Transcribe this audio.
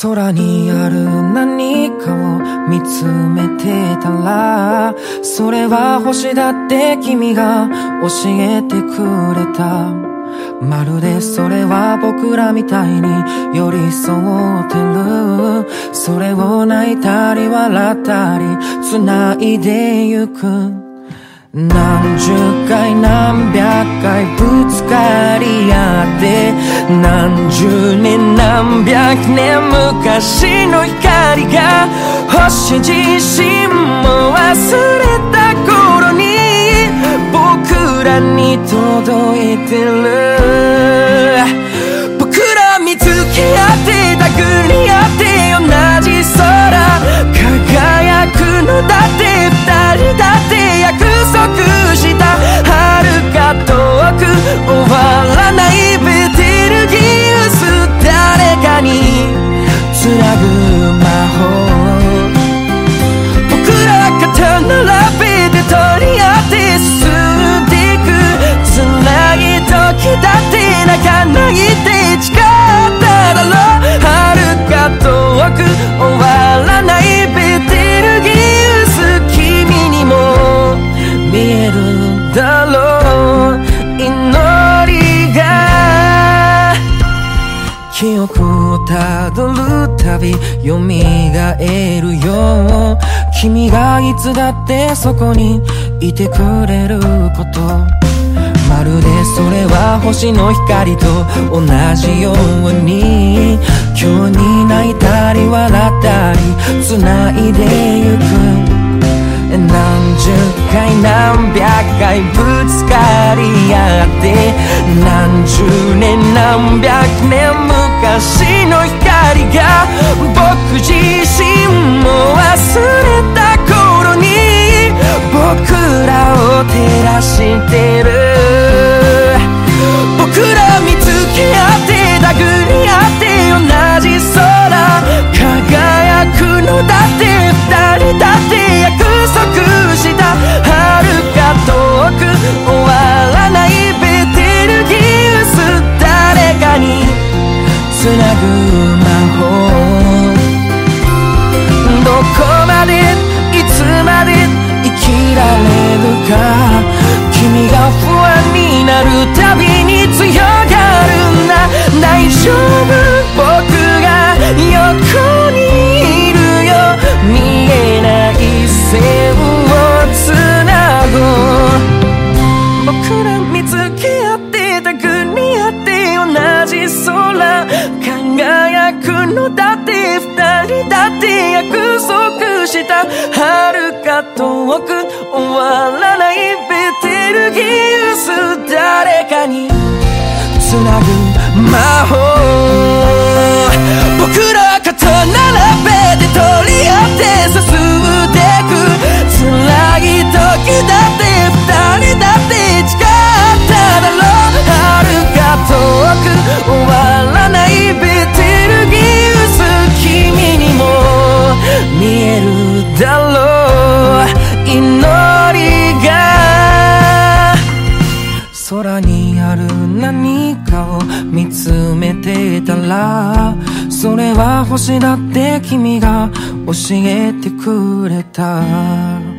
空にある何かを見つめてたらそれは星だって君が教えてくれた。まるでそれは僕らみたいに寄り添ってる。それを泣いたり笑ったり繋いでゆく。何十回何百回ぶつかり合って何十年何百年昔の光が星自身も忘れた頃に僕らに届いてる記憶をたどるたび蘇るよ君がいつだってそこにいてくれること。まるでそれは星の光と同じように。今日に泣いたり笑ったり繋いでゆく。何十回何百回ぶつかり合って何十年何百年しの光が僕自身も忘れた頃に僕らを照らしてつなぐ魔法。どこまでいつまで生きられるか。くのだって二人だって約束した遥か遠く終わらないベテルギウス誰かに繋ぐ魔法にある何かを見つめてたらそれは星だって君が教えてくれた。